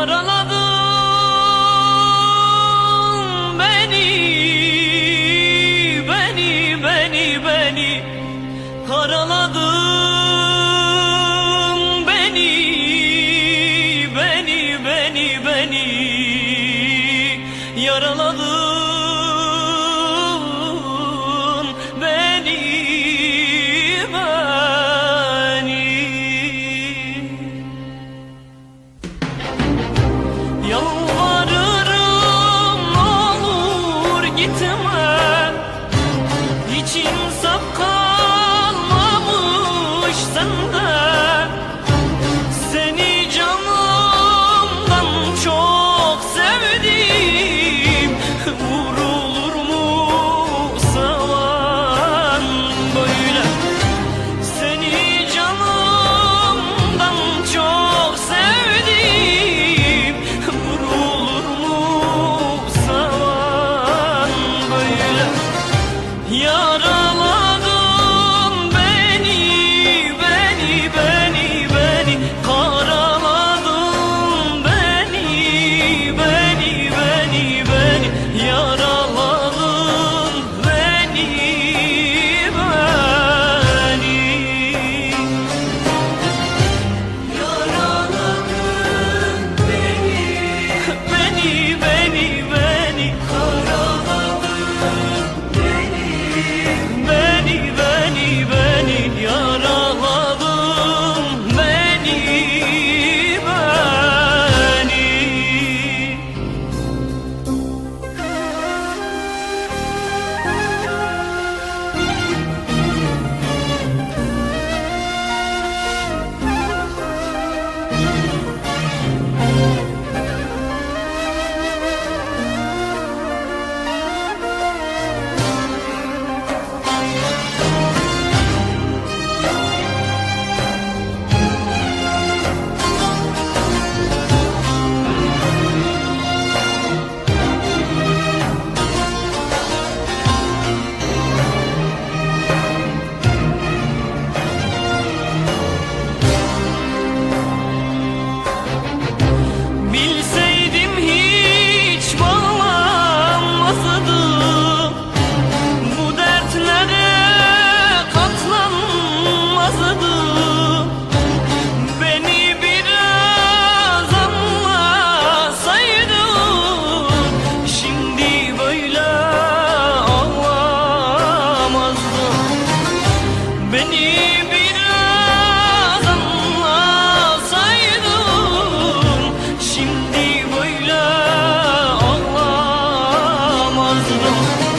Yaraladın beni, beni, beni, beni. Karaladın 心酸 alone.